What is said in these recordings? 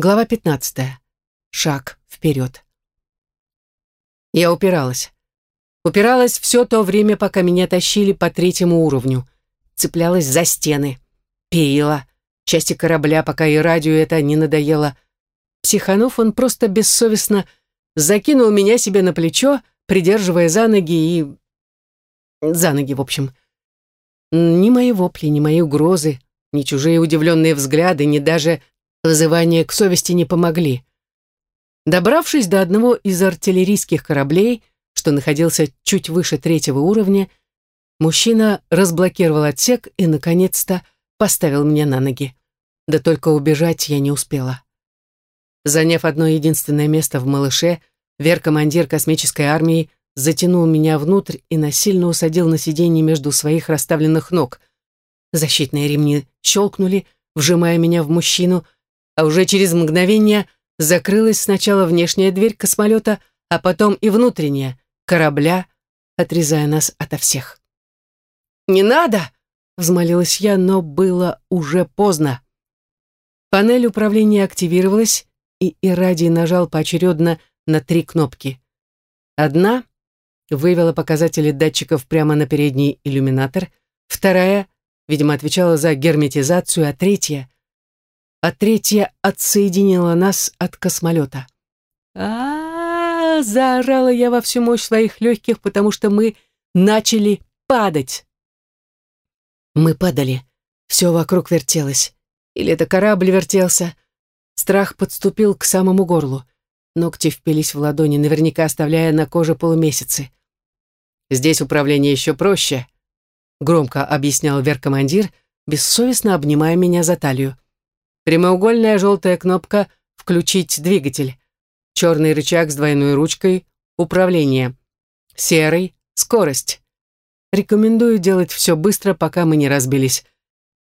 Глава 15. Шаг вперед. Я упиралась. Упиралась все то время, пока меня тащили по третьему уровню. Цеплялась за стены. Пеяла. Части корабля, пока и радио это не надоело. Психанув, он просто бессовестно закинул меня себе на плечо, придерживая за ноги и... За ноги, в общем. Ни мои вопли, ни мои угрозы, ни чужие удивленные взгляды, ни даже Вызывания к совести не помогли. Добравшись до одного из артиллерийских кораблей, что находился чуть выше третьего уровня, мужчина разблокировал отсек и, наконец-то, поставил меня на ноги. Да только убежать я не успела. Заняв одно единственное место в «Малыше», вер-командир космической армии затянул меня внутрь и насильно усадил на сиденье между своих расставленных ног. Защитные ремни щелкнули, вжимая меня в мужчину — а уже через мгновение закрылась сначала внешняя дверь космолета, а потом и внутренняя, корабля, отрезая нас ото всех. «Не надо!» — взмолилась я, но было уже поздно. Панель управления активировалась, и Ирадий нажал поочередно на три кнопки. Одна вывела показатели датчиков прямо на передний иллюминатор, вторая, видимо, отвечала за герметизацию, а третья а третья отсоединила нас от космолета. а, -а, -а заорала я во всю мощь своих легких, потому что мы начали падать. Мы падали. Все вокруг вертелось. Или это корабль вертелся. Страх подступил к самому горлу. Ногти впились в ладони, наверняка оставляя на коже полумесяцы. «Здесь управление еще проще», — громко объяснял веркомандир, бессовестно обнимая меня за талию. Прямоугольная желтая кнопка «Включить двигатель». Черный рычаг с двойной ручкой «Управление». Серый «Скорость». Рекомендую делать все быстро, пока мы не разбились.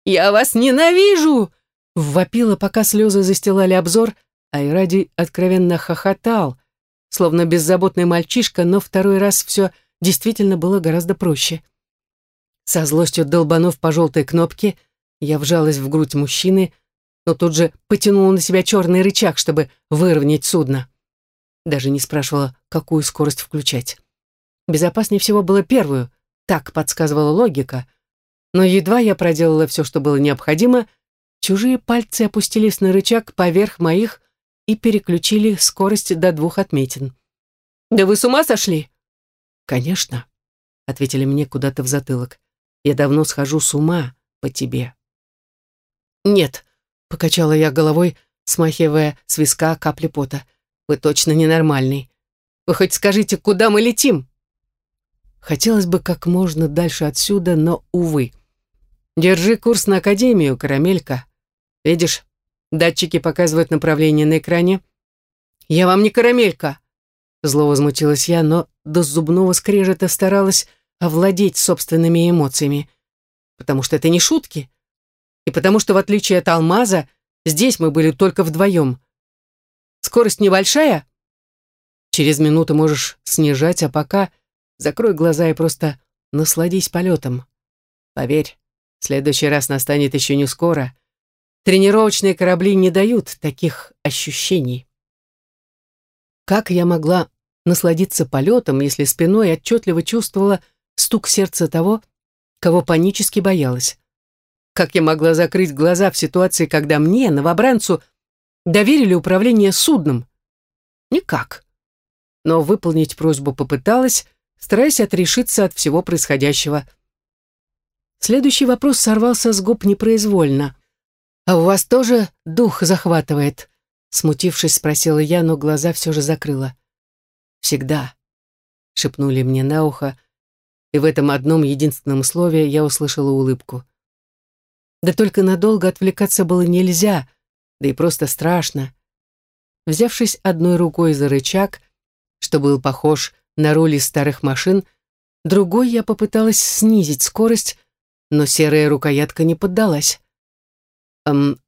«Я вас ненавижу!» Ввопила, пока слезы застилали обзор, а Иради откровенно хохотал, словно беззаботный мальчишка, но второй раз все действительно было гораздо проще. Со злостью долбанув по желтой кнопке, я вжалась в грудь мужчины, но тут же потянула на себя черный рычаг, чтобы выровнять судно. Даже не спрашивала, какую скорость включать. Безопаснее всего было первую, так подсказывала логика. Но едва я проделала все, что было необходимо, чужие пальцы опустились на рычаг поверх моих и переключили скорость до двух отметин. «Да вы с ума сошли?» «Конечно», — ответили мне куда-то в затылок. «Я давно схожу с ума по тебе». «Нет, Покачала я головой, смахивая с виска капли пота. «Вы точно ненормальный. Вы хоть скажите, куда мы летим?» Хотелось бы как можно дальше отсюда, но, увы. «Держи курс на Академию, карамелька. Видишь, датчики показывают направление на экране». «Я вам не карамелька!» Зло возмутилась я, но до зубного скрежета старалась овладеть собственными эмоциями. Потому что это не шутки и потому что, в отличие от алмаза, здесь мы были только вдвоем. Скорость небольшая? Через минуту можешь снижать, а пока закрой глаза и просто насладись полетом. Поверь, в следующий раз настанет еще не скоро. Тренировочные корабли не дают таких ощущений. Как я могла насладиться полетом, если спиной отчетливо чувствовала стук сердца того, кого панически боялась? Как я могла закрыть глаза в ситуации, когда мне, новобранцу, доверили управление судном? Никак. Но выполнить просьбу попыталась, стараясь отрешиться от всего происходящего. Следующий вопрос сорвался с губ непроизвольно. «А у вас тоже дух захватывает?» Смутившись, спросила я, но глаза все же закрыла. «Всегда», — шепнули мне на ухо, и в этом одном единственном слове я услышала улыбку. Да только надолго отвлекаться было нельзя, да и просто страшно. Взявшись одной рукой за рычаг, что был похож на руль старых машин, другой я попыталась снизить скорость, но серая рукоятка не поддалась. «Эм,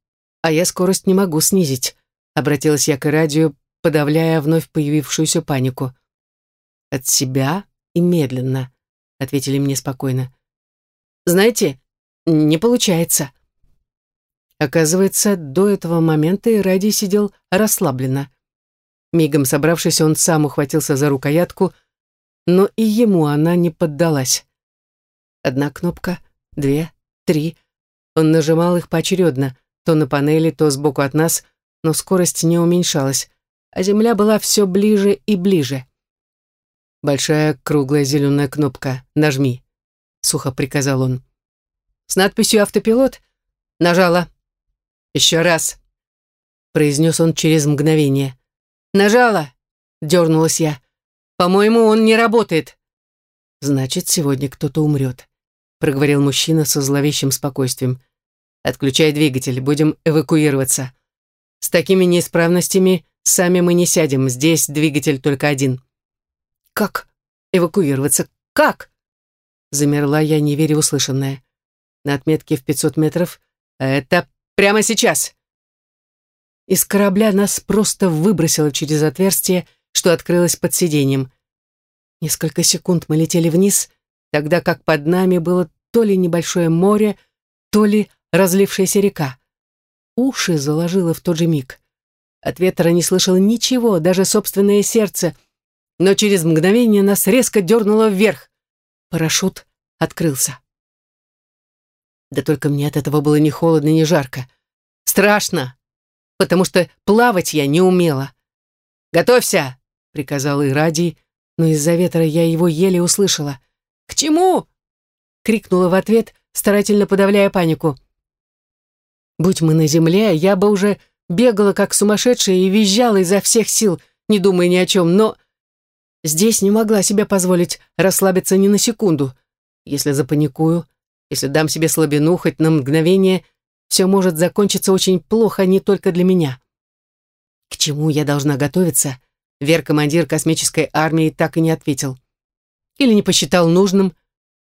а я скорость не могу снизить», — обратилась я к радио, подавляя вновь появившуюся панику. «От себя и медленно», — ответили мне спокойно. «Знаете, не получается. Оказывается, до этого момента Иради сидел расслабленно. Мигом собравшись, он сам ухватился за рукоятку, но и ему она не поддалась. Одна кнопка, две, три. Он нажимал их поочередно, то на панели, то сбоку от нас, но скорость не уменьшалась, а земля была все ближе и ближе. «Большая круглая зеленая кнопка. Нажми», — сухо приказал он. «С надписью «Автопилот» нажала. Еще раз», — произнес он через мгновение. «Нажала», — дернулась я. «По-моему, он не работает». «Значит, сегодня кто-то умрет», — проговорил мужчина со зловещим спокойствием. «Отключай двигатель, будем эвакуироваться. С такими неисправностями сами мы не сядем, здесь двигатель только один». «Как эвакуироваться? Как?» Замерла я, не веря услышанное. На отметке в 500 метров. «Это прямо сейчас!» Из корабля нас просто выбросило через отверстие, что открылось под сиденьем. Несколько секунд мы летели вниз, тогда как под нами было то ли небольшое море, то ли разлившаяся река. Уши заложило в тот же миг. От ветра не слышал ничего, даже собственное сердце — но через мгновение нас резко дернуло вверх. Парашют открылся. Да только мне от этого было ни холодно, ни жарко. Страшно, потому что плавать я не умела. «Готовься!» — приказал Ирадий, но из-за ветра я его еле услышала. «К чему?» — крикнула в ответ, старательно подавляя панику. Будь мы на земле, я бы уже бегала как сумасшедшая и визжала изо всех сил, не думая ни о чем, но Здесь не могла себе позволить расслабиться ни на секунду. Если запаникую, если дам себе слабину хоть на мгновение, все может закончиться очень плохо не только для меня. К чему я должна готовиться, Вер-командир космической армии так и не ответил. Или не посчитал нужным,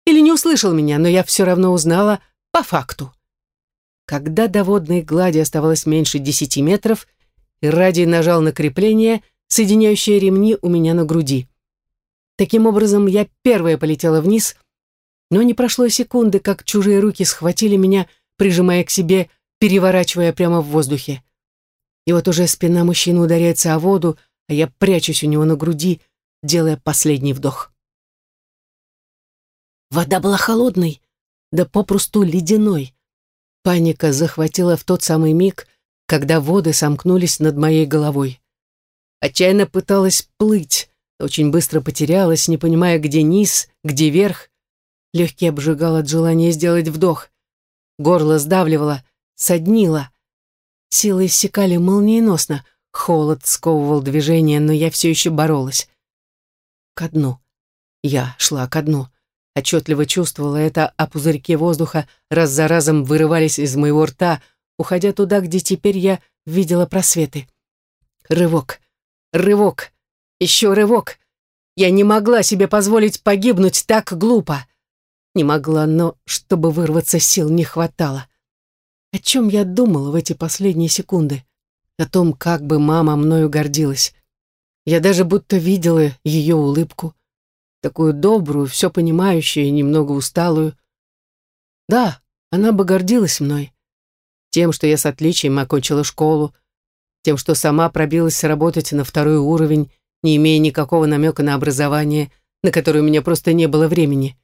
или не услышал меня, но я все равно узнала по факту. Когда до водной глади оставалось меньше десяти метров, и Ради нажал на крепление — соединяющие ремни у меня на груди. Таким образом, я первая полетела вниз, но не прошло секунды, как чужие руки схватили меня, прижимая к себе, переворачивая прямо в воздухе. И вот уже спина мужчины ударяется о воду, а я прячусь у него на груди, делая последний вдох. Вода была холодной, да попросту ледяной. Паника захватила в тот самый миг, когда воды сомкнулись над моей головой. Отчаянно пыталась плыть, очень быстро потерялась, не понимая, где низ, где верх. Легкий обжигал от желания сделать вдох. Горло сдавливало, соднило. Силы иссякали молниеносно. Холод сковывал движение, но я все еще боролась. Ко дну. Я шла ко дну. Отчетливо чувствовала это, а пузырьки воздуха раз за разом вырывались из моего рта, уходя туда, где теперь я видела просветы. Рывок. Рывок. Еще рывок. Я не могла себе позволить погибнуть так глупо. Не могла, но чтобы вырваться сил не хватало. О чем я думала в эти последние секунды? О том, как бы мама мною гордилась. Я даже будто видела ее улыбку. Такую добрую, все понимающую и немного усталую. Да, она бы гордилась мной. Тем, что я с отличием окончила школу, тем, что сама пробилась работать на второй уровень, не имея никакого намека на образование, на которое у меня просто не было времени.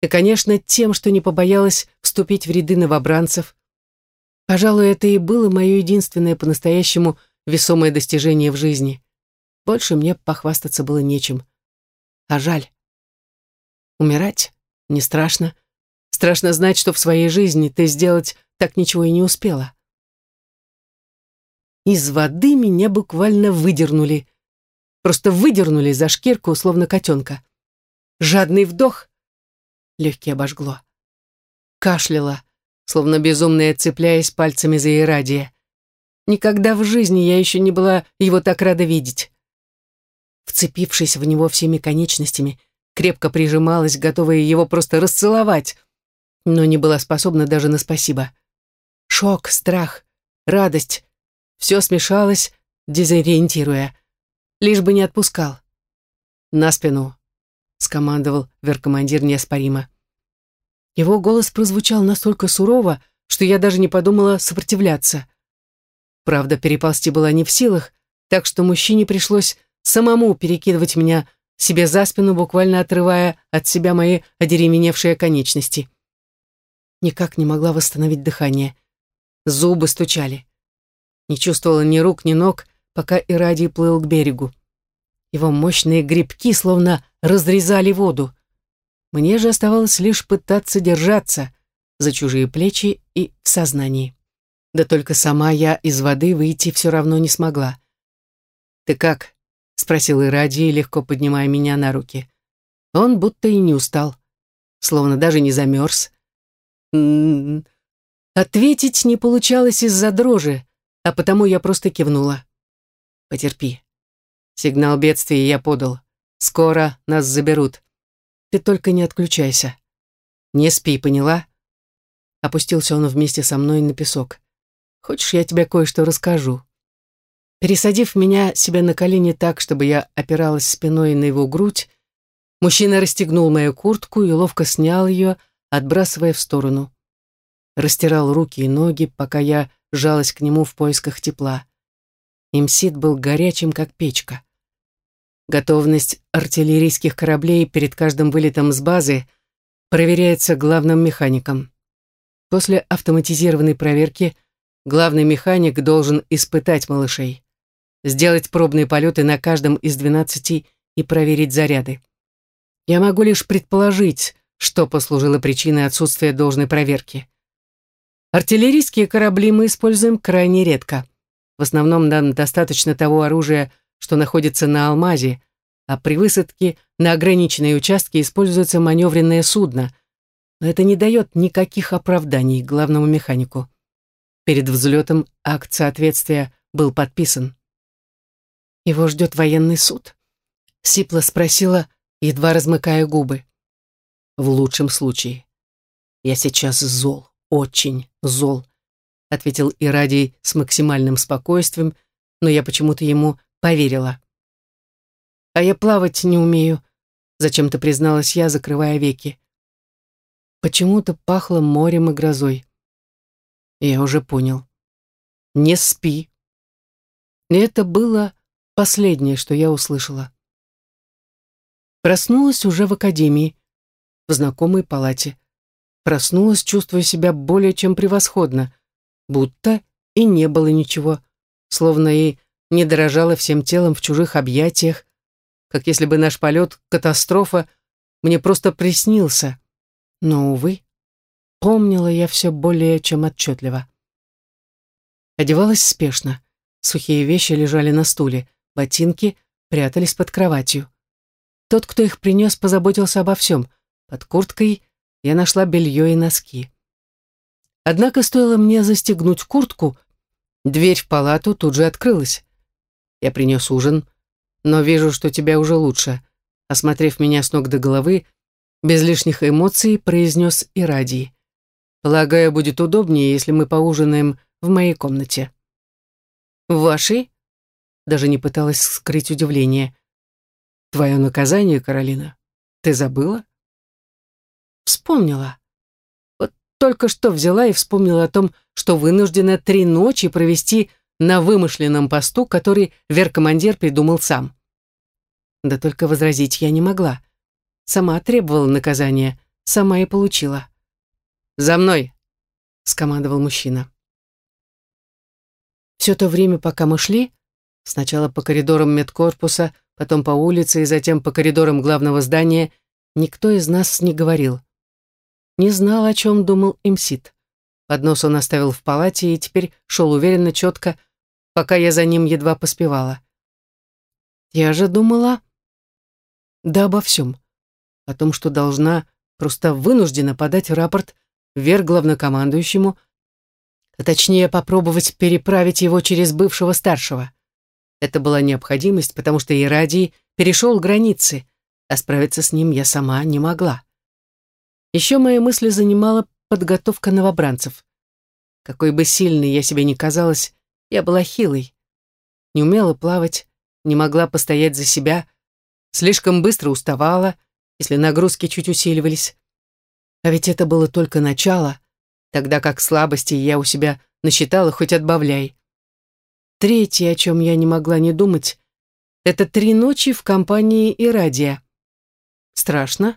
И, конечно, тем, что не побоялась вступить в ряды новобранцев. Пожалуй, это и было мое единственное по-настоящему весомое достижение в жизни. Больше мне похвастаться было нечем. А жаль. Умирать не страшно. Страшно знать, что в своей жизни ты сделать так ничего и не успела. Из воды меня буквально выдернули. Просто выдернули за шкирку, словно котенка. Жадный вдох. Легкие обожгло. Кашляла, словно безумная, цепляясь пальцами за Ирадия. Никогда в жизни я еще не была его так рада видеть. Вцепившись в него всеми конечностями, крепко прижималась, готовая его просто расцеловать, но не была способна даже на спасибо. Шок, страх, радость все смешалось, дезориентируя. Лишь бы не отпускал. «На спину», — скомандовал веркомандир неоспоримо. Его голос прозвучал настолько сурово, что я даже не подумала сопротивляться. Правда, переползти была не в силах, так что мужчине пришлось самому перекидывать меня себе за спину, буквально отрывая от себя мои одеревеневшие конечности. Никак не могла восстановить дыхание. Зубы стучали. Не чувствовала ни рук, ни ног, пока Ирадий плыл к берегу. Его мощные грибки словно разрезали воду. Мне же оставалось лишь пытаться держаться за чужие плечи и в сознании. Да только сама я из воды выйти все равно не смогла. «Ты как?» — спросил Иради, легко поднимая меня на руки. Он будто и не устал, словно даже не замерз. М -м -м. Ответить не получалось из-за дрожи, а потому я просто кивнула. «Потерпи. Сигнал бедствия я подал. Скоро нас заберут. Ты только не отключайся. Не спи, поняла?» Опустился он вместе со мной на песок. «Хочешь, я тебе кое-что расскажу?» Пересадив меня себе на колени так, чтобы я опиралась спиной на его грудь, мужчина расстегнул мою куртку и ловко снял ее, отбрасывая в сторону. Растирал руки и ноги, пока я жалась к нему в поисках тепла. Имсид был горячим, как печка. Готовность артиллерийских кораблей перед каждым вылетом с базы проверяется главным механиком. После автоматизированной проверки главный механик должен испытать малышей, сделать пробные полеты на каждом из 12 и проверить заряды. Я могу лишь предположить, что послужило причиной отсутствия должной проверки. Артиллерийские корабли мы используем крайне редко. В основном нам достаточно того оружия, что находится на Алмазе, а при высадке на ограниченные участки используется маневренное судно. Но это не дает никаких оправданий главному механику. Перед взлетом акт соответствия был подписан. «Его ждет военный суд?» Сипла спросила, едва размыкая губы. «В лучшем случае. Я сейчас зол, очень зол», ответил Ирадий с максимальным спокойствием, но я почему-то ему поверила. «А я плавать не умею», — зачем-то призналась я, закрывая веки. Почему-то пахло морем и грозой. Я уже понял. «Не спи». И это было последнее, что я услышала. Проснулась уже в академии, в знакомой палате. Проснулась, чувствуя себя более чем превосходно будто и не было ничего, словно и не дорожала всем телом в чужих объятиях, как если бы наш полет, катастрофа, мне просто приснился. Но, увы, помнила я все более чем отчетливо. Одевалась спешно. Сухие вещи лежали на стуле, ботинки прятались под кроватью. Тот, кто их принес, позаботился обо всем. Под курткой я нашла белье и носки. Однако стоило мне застегнуть куртку, дверь в палату тут же открылась. Я принес ужин, но вижу, что тебя уже лучше. Осмотрев меня с ног до головы, без лишних эмоций произнес Ирадий. Полагаю, будет удобнее, если мы поужинаем в моей комнате. В вашей? Даже не пыталась скрыть удивление. Твое наказание, Каролина, ты забыла? Вспомнила. Только что взяла и вспомнила о том, что вынуждена три ночи провести на вымышленном посту, который веркомандир придумал сам. Да только возразить я не могла. Сама требовала наказания, сама и получила. «За мной!» — скомандовал мужчина. Все то время, пока мы шли, сначала по коридорам медкорпуса, потом по улице и затем по коридорам главного здания, никто из нас не говорил не знал, о чем думал Имсит. Поднос он оставил в палате и теперь шел уверенно, четко, пока я за ним едва поспевала. Я же думала... Да обо всем. О том, что должна, просто вынуждена подать рапорт вверх главнокомандующему, а точнее попробовать переправить его через бывшего старшего. Это была необходимость, потому что Ирадий перешел границы, а справиться с ним я сама не могла. Еще мои мысли занимала подготовка новобранцев. Какой бы сильной я себе ни казалась, я была хилой. Не умела плавать, не могла постоять за себя, слишком быстро уставала, если нагрузки чуть усиливались. А ведь это было только начало, тогда как слабости я у себя насчитала, хоть отбавляй. Третье, о чем я не могла не думать, это три ночи в компании Ирадия. Страшно?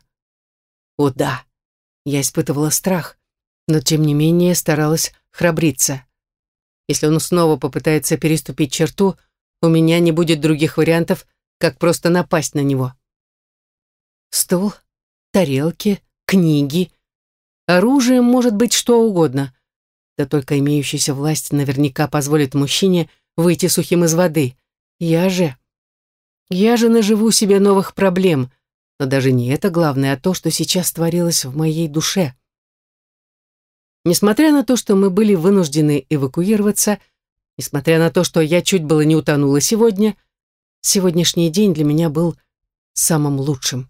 О да, я испытывала страх, но тем не менее старалась храбриться. Если он снова попытается переступить черту, у меня не будет других вариантов, как просто напасть на него. Стол, тарелки, книги. Оружием может быть что угодно. Да только имеющаяся власть наверняка позволит мужчине выйти сухим из воды. Я же... Я же наживу себе новых проблем. Но даже не это главное, а то, что сейчас творилось в моей душе. Несмотря на то, что мы были вынуждены эвакуироваться, несмотря на то, что я чуть было не утонула сегодня, сегодняшний день для меня был самым лучшим.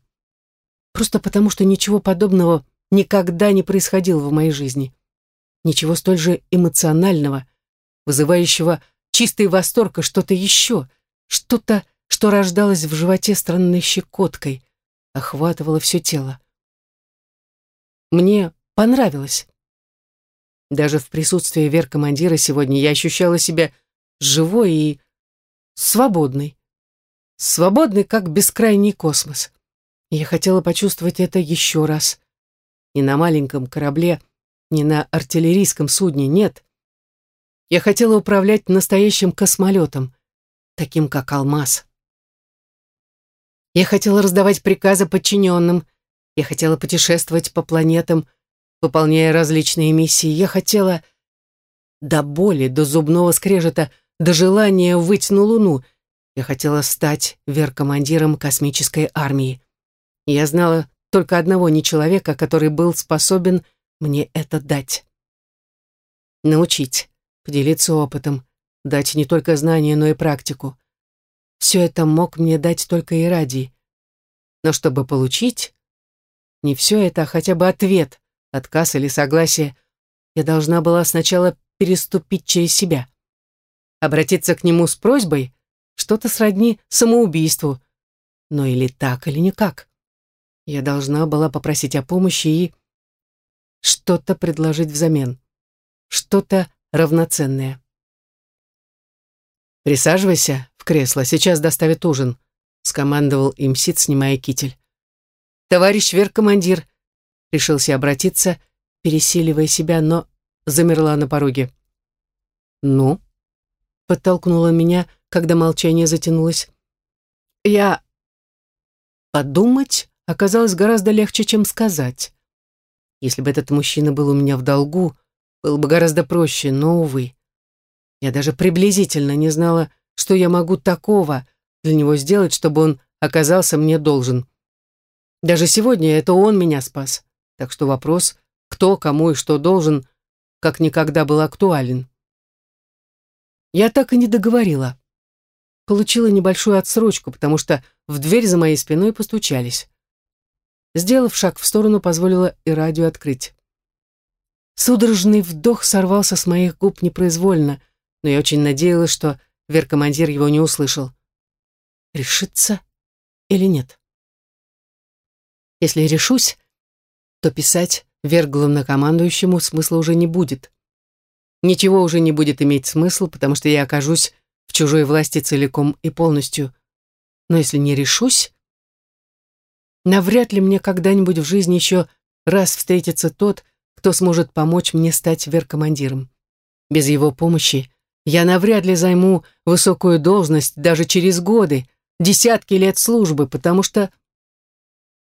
Просто потому, что ничего подобного никогда не происходило в моей жизни. Ничего столь же эмоционального, вызывающего чистый восторг и что-то еще, что-то, что рождалось в животе странной щекоткой, охватывало все тело. Мне понравилось. Даже в присутствии вер-командира сегодня я ощущала себя живой и свободной. Свободной, как бескрайний космос. Я хотела почувствовать это еще раз. Не на маленьком корабле, не на артиллерийском судне, нет. Я хотела управлять настоящим космолетом, таким как алмаз. Я хотела раздавать приказы подчиненным, я хотела путешествовать по планетам, выполняя различные миссии. Я хотела до боли, до зубного скрежета, до желания выйти на Луну. Я хотела стать веркомандиром космической армии. я знала только одного не человека, который был способен мне это дать. Научить, поделиться опытом, дать не только знания, но и практику. Все это мог мне дать только и. Но чтобы получить, не все это, а хотя бы ответ, отказ или согласие, я должна была сначала переступить через себя. Обратиться к нему с просьбой, что-то сродни самоубийству. Но или так, или никак. Я должна была попросить о помощи и что-то предложить взамен. Что-то равноценное. «Присаживайся в кресло, сейчас доставят ужин», — скомандовал им Сид, снимая китель. «Товарищ веркомандир», — решился обратиться, пересиливая себя, но замерла на пороге. «Ну?» — подтолкнула меня, когда молчание затянулось. «Я...» Подумать оказалось гораздо легче, чем сказать. Если бы этот мужчина был у меня в долгу, было бы гораздо проще, но, увы. Я даже приблизительно не знала, что я могу такого для него сделать, чтобы он оказался мне должен. Даже сегодня это он меня спас, так что вопрос, кто кому и что должен, как никогда был актуален. Я так и не договорила. Получила небольшую отсрочку, потому что в дверь за моей спиной постучались. Сделав шаг в сторону, позволила и радио открыть. Судорожный вдох сорвался с моих губ непроизвольно, но я очень надеялась, что веркомандир его не услышал. Решиться или нет? Если решусь, то писать вверх главнокомандующему смысла уже не будет. Ничего уже не будет иметь смысл, потому что я окажусь в чужой власти целиком и полностью. Но если не решусь, навряд ли мне когда-нибудь в жизни еще раз встретится тот, кто сможет помочь мне стать веркомандиром. Без его помощи я навряд ли займу высокую должность даже через годы, десятки лет службы, потому что...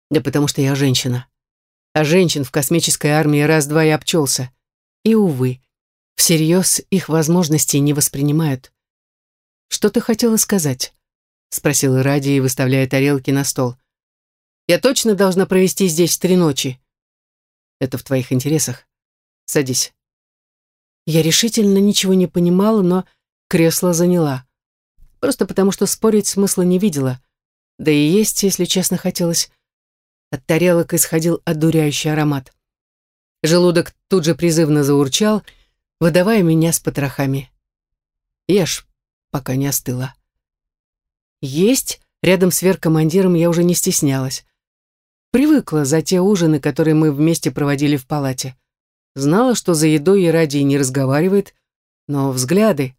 Да потому что я женщина. А женщин в космической армии раз-два и обчелся. И, увы, всерьез их возможности не воспринимают. «Что ты хотела сказать?» — спросила Ради, выставляя тарелки на стол. «Я точно должна провести здесь три ночи?» «Это в твоих интересах. Садись». Я решительно ничего не понимала, но кресло заняла. Просто потому, что спорить смысла не видела. Да и есть, если честно, хотелось. От тарелок исходил одуряющий аромат. Желудок тут же призывно заурчал, выдавая меня с потрохами. Ешь, пока не остыла. Есть рядом с веркомандиром я уже не стеснялась. Привыкла за те ужины, которые мы вместе проводили в палате. Знала, что за едой и ради не разговаривает, но взгляды...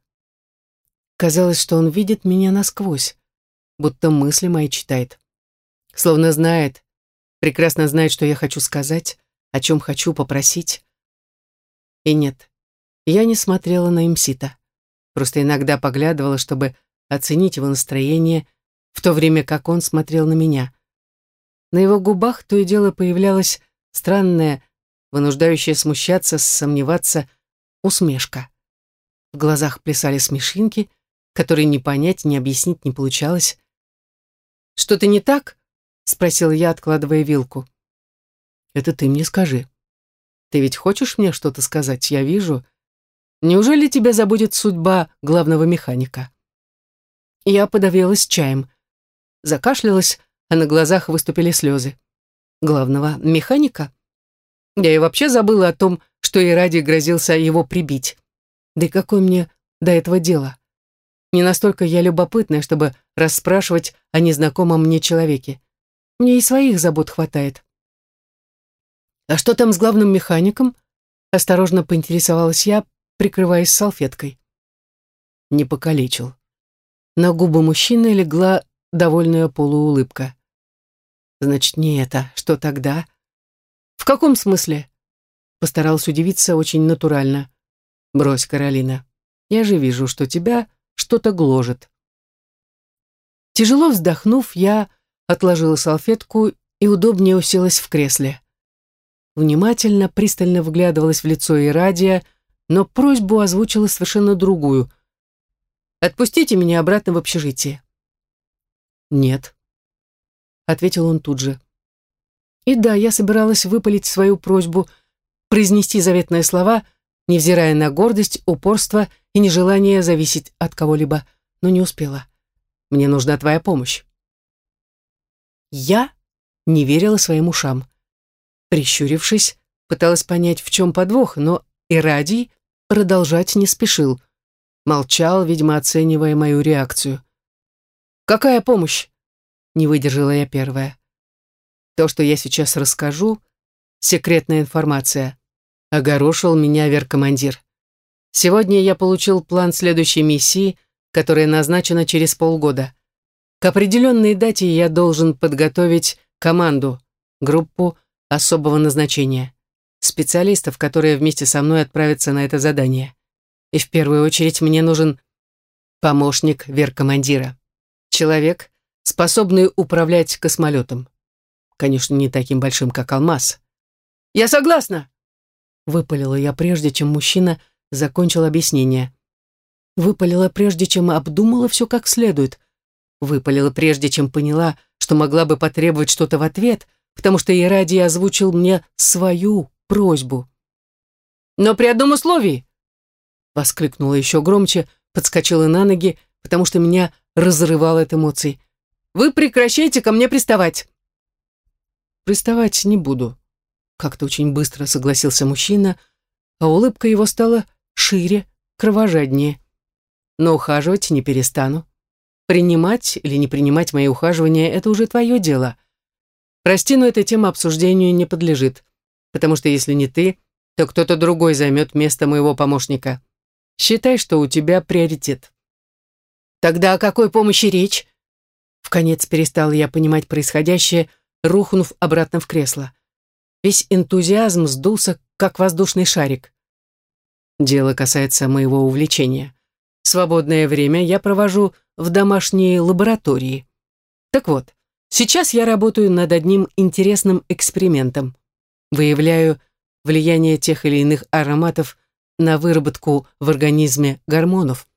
Казалось, что он видит меня насквозь, будто мысли мои читает. Словно знает, прекрасно знает, что я хочу сказать, о чем хочу попросить. И нет, я не смотрела на Имсита. Просто иногда поглядывала, чтобы оценить его настроение, в то время как он смотрел на меня. На его губах то и дело появлялась странная, вынуждающая смущаться, сомневаться, усмешка. В глазах плясали смешинки, которые ни понять, ни объяснить не получалось. «Что-то не так?» — спросил я, откладывая вилку. «Это ты мне скажи. Ты ведь хочешь мне что-то сказать? Я вижу. Неужели тебя забудет судьба главного механика?» Я подавилась чаем. Закашлялась, а на глазах выступили слезы. Главного механика? Я и вообще забыла о том, что и ради грозился его прибить. Да и какое мне до этого дело? Не настолько я любопытная, чтобы расспрашивать о незнакомом мне человеке. Мне и своих забот хватает. «А что там с главным механиком?» Осторожно поинтересовалась я, прикрываясь салфеткой. Не покалечил. На губы мужчины легла довольная полуулыбка. «Значит, не это. Что тогда?» «В каком смысле?» Постарался удивиться очень натурально. «Брось, Каролина. Я же вижу, что тебя что-то гложет». Тяжело вздохнув, я отложила салфетку и удобнее уселась в кресле. Внимательно, пристально вглядывалась в лицо Ирадия, но просьбу озвучила совершенно другую. «Отпустите меня обратно в общежитие». «Нет», — ответил он тут же. И да, я собиралась выпалить свою просьбу, произнести заветные слова, невзирая на гордость, упорство и нежелание зависеть от кого-либо, но не успела. Мне нужна твоя помощь. Я не верила своим ушам. Прищурившись, пыталась понять, в чем подвох, но Ирадий продолжать не спешил. Молчал, видимо, оценивая мою реакцию. «Какая помощь?» — не выдержала я первая. «То, что я сейчас расскажу, секретная информация», — огорошил меня веркомандир. «Сегодня я получил план следующей миссии, которая назначена через полгода. К определенной дате я должен подготовить команду, группу особого назначения, специалистов, которые вместе со мной отправятся на это задание. И в первую очередь мне нужен помощник веркомандира. Человек, способный управлять космолетом. Конечно, не таким большим, как алмаз. «Я согласна!» Выпалила я прежде, чем мужчина закончил объяснение. Выпалила прежде, чем обдумала все как следует. Выпалила прежде, чем поняла, что могла бы потребовать что-то в ответ, потому что Ирадий озвучил мне свою просьбу. «Но при одном условии!» Воскликнула еще громче, подскочила на ноги, потому что меня разрывало от эмоций. «Вы прекращайте ко мне приставать!» «Приставать не буду», — как-то очень быстро согласился мужчина, а улыбка его стала шире, кровожаднее. «Но ухаживать не перестану. Принимать или не принимать мои ухаживания – это уже твое дело. Прости, но эта тема обсуждению не подлежит, потому что если не ты, то кто-то другой займет место моего помощника. Считай, что у тебя приоритет. Тогда о какой помощи речь? В конец перестал я понимать происходящее, рухнув обратно в кресло. Весь энтузиазм сдулся, как воздушный шарик. Дело касается моего увлечения. Свободное время я провожу в домашней лаборатории. Так вот, сейчас я работаю над одним интересным экспериментом. Выявляю влияние тех или иных ароматов на выработку в организме гормонов.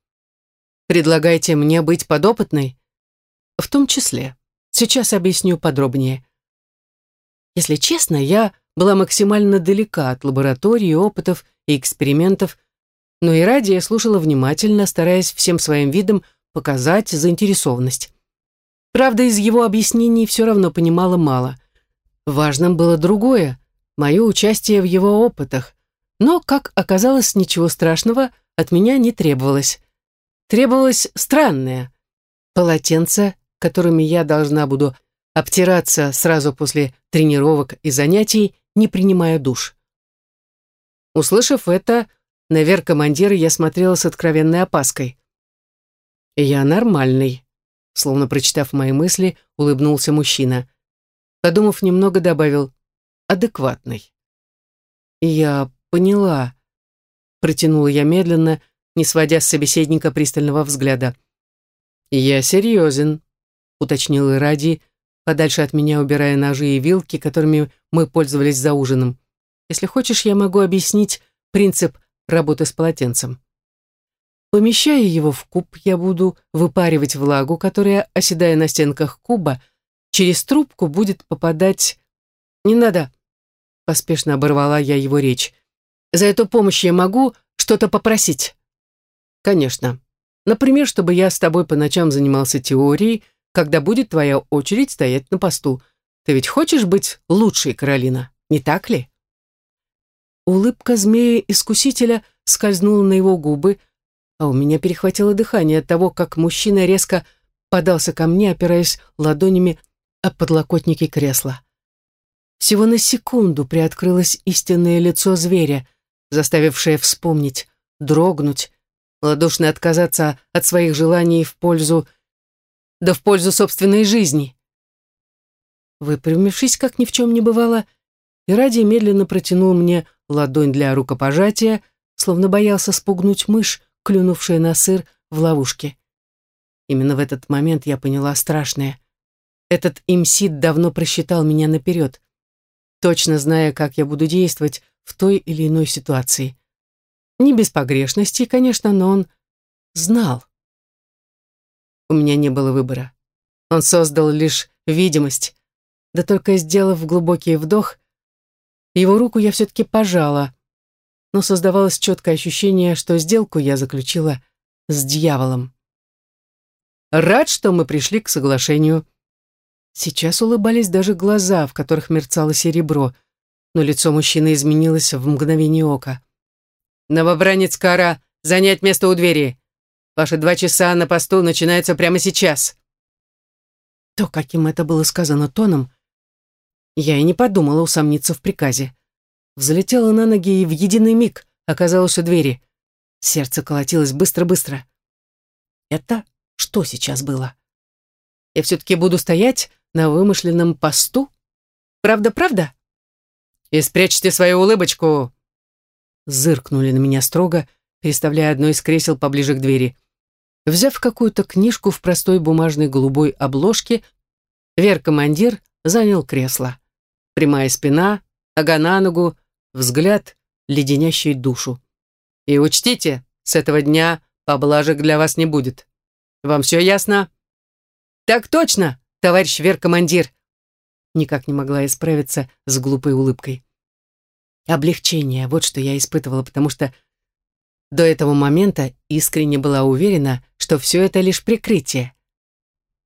Предлагайте мне быть подопытной? В том числе. Сейчас объясню подробнее. Если честно, я была максимально далека от лаборатории, опытов и экспериментов, но и ради я слушала внимательно, стараясь всем своим видом показать заинтересованность. Правда, из его объяснений все равно понимала мало. Важным было другое, мое участие в его опытах. Но, как оказалось, ничего страшного от меня не требовалось. Требовалось странное. Полотенце, которыми я должна буду обтираться сразу после тренировок и занятий, не принимая душ. Услышав это, на верх командира я смотрела с откровенной опаской. «Я нормальный», — словно прочитав мои мысли, улыбнулся мужчина. Подумав немного, добавил «адекватный». «Я поняла», — протянула я медленно, не сводя с собеседника пристального взгляда. «Я серьезен», — уточнил Ради, подальше от меня убирая ножи и вилки, которыми мы пользовались за ужином. «Если хочешь, я могу объяснить принцип работы с полотенцем. Помещая его в куб, я буду выпаривать влагу, которая, оседая на стенках куба, через трубку будет попадать... Не надо, поспешно оборвала я его речь. За эту помощь я могу что-то попросить? Конечно. Например, чтобы я с тобой по ночам занимался теорией, когда будет твоя очередь стоять на посту. Ты ведь хочешь быть лучшей, Каролина, не так ли? Улыбка змея-искусителя скользнула на его губы, а у меня перехватило дыхание от того, как мужчина резко подался ко мне, опираясь ладонями о подлокотники кресла. Всего на секунду приоткрылось истинное лицо зверя, заставившее вспомнить, дрогнуть, малодушно отказаться от своих желаний в пользу... да в пользу собственной жизни. Выпрямившись, как ни в чем не бывало, и ради медленно протянул мне ладонь для рукопожатия, словно боялся спугнуть мышь, клюнувшая на сыр в ловушке. Именно в этот момент я поняла страшное. Этот имсид давно просчитал меня наперед, точно зная, как я буду действовать в той или иной ситуации. Не без погрешности, конечно, но он знал. У меня не было выбора. Он создал лишь видимость. Да только сделав глубокий вдох, его руку я все-таки пожала, но создавалось четкое ощущение, что сделку я заключила с дьяволом. Рад, что мы пришли к соглашению. Сейчас улыбались даже глаза, в которых мерцало серебро, но лицо мужчины изменилось в мгновение ока. «Новобранец Кара, занять место у двери. Ваши два часа на посту начинаются прямо сейчас». То, каким это было сказано тоном, я и не подумала усомниться в приказе. Взлетела на ноги и в единый миг оказалась у двери. Сердце колотилось быстро-быстро. Это что сейчас было? Я все-таки буду стоять на вымышленном посту? Правда-правда? И спрячьте свою улыбочку. Зыркнули на меня строго, переставляя одно из кресел поближе к двери. Взяв какую-то книжку в простой бумажной голубой обложке, Вер-командир занял кресло прямая спина, нога на ногу, взгляд, леденящий душу. И учтите, с этого дня поблажек для вас не будет. Вам все ясно? Так точно, товарищ веркомандир. Никак не могла исправиться с глупой улыбкой. Облегчение, вот что я испытывала, потому что до этого момента искренне была уверена, что все это лишь прикрытие.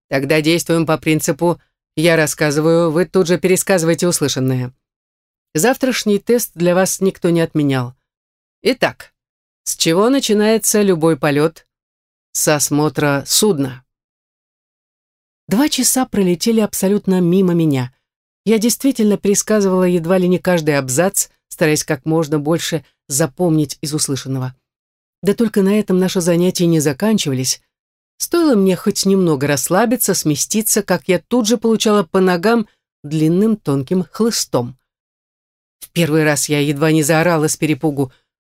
Тогда действуем по принципу я рассказываю, вы тут же пересказываете услышанное. Завтрашний тест для вас никто не отменял. Итак, с чего начинается любой полет? С осмотра судна. Два часа пролетели абсолютно мимо меня. Я действительно пересказывала едва ли не каждый абзац, стараясь как можно больше запомнить из услышанного. Да только на этом наши занятия не заканчивались. Стоило мне хоть немного расслабиться, сместиться, как я тут же получала по ногам длинным тонким хлыстом. В первый раз я едва не заорала с перепугу,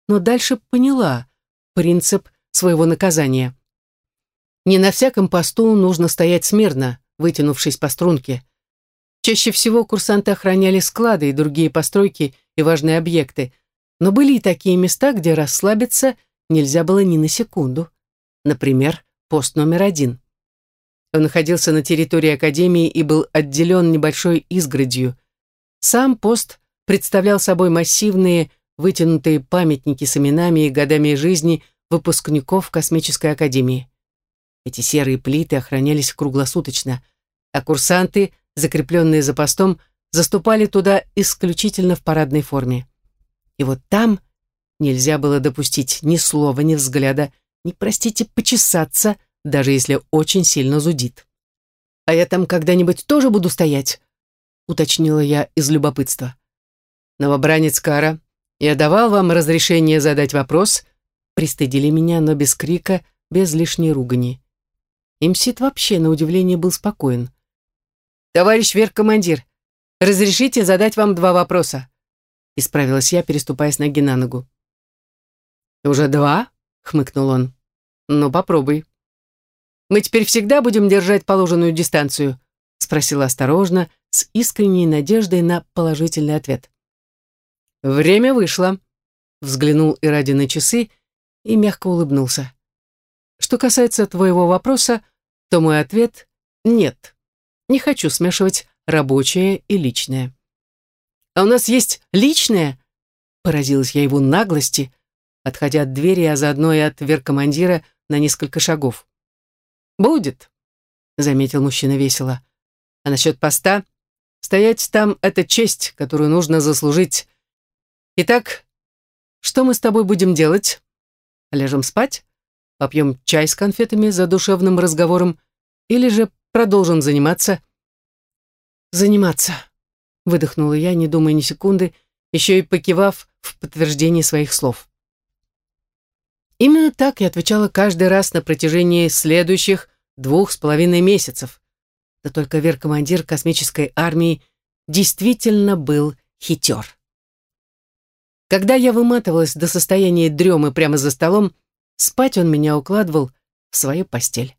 но дальше поняла принцип своего наказания. Не на всяком посту нужно стоять смирно, вытянувшись по струнке. Чаще всего курсанты охраняли склады и другие постройки и важные объекты, но были и такие места, где расслабиться нельзя было ни на секунду. Например, пост номер один. Он находился на территории Академии и был отделен небольшой изгородью. Сам пост представлял собой массивные вытянутые памятники с именами и годами жизни выпускников Космической Академии. Эти серые плиты охранялись круглосуточно, а курсанты, закрепленные за постом, заступали туда исключительно в парадной форме. И вот там нельзя было допустить ни слова, ни взгляда, не простите почесаться, даже если очень сильно зудит. «А я там когда-нибудь тоже буду стоять?» — уточнила я из любопытства. «Новобранец Кара, Я давал вам разрешение задать вопрос, пристыдили меня, но без крика, без лишней ругани. Имсит вообще, на удивление, был спокоен. «Товарищ верх-командир, разрешите задать вам два вопроса?» Исправилась я, переступая с ноги на ногу. «Уже два?» — хмыкнул он. «Ну, попробуй». «Мы теперь всегда будем держать положенную дистанцию?» — спросила осторожно, с искренней надеждой на положительный ответ. «Время вышло», — взглянул Иради на часы и мягко улыбнулся. «Что касается твоего вопроса, то мой ответ — нет. Не хочу смешивать рабочее и личное». «А у нас есть личное?» — поразилась я его наглости, отходя от двери, а заодно и от веркомандира на несколько шагов. «Будет», — заметил мужчина весело. «А насчет поста? Стоять там — это честь, которую нужно заслужить. Итак, что мы с тобой будем делать? Ляжем спать? Попьем чай с конфетами за душевным разговором? Или же продолжим заниматься?» «Заниматься», — выдохнула я, не думая ни секунды, еще и покивав в подтверждение своих слов. Именно так я отвечала каждый раз на протяжении следующих двух с половиной месяцев. Да только веркомандир космической армии действительно был хитер. Когда я выматывалась до состояния дремы прямо за столом, спать он меня укладывал в свою постель.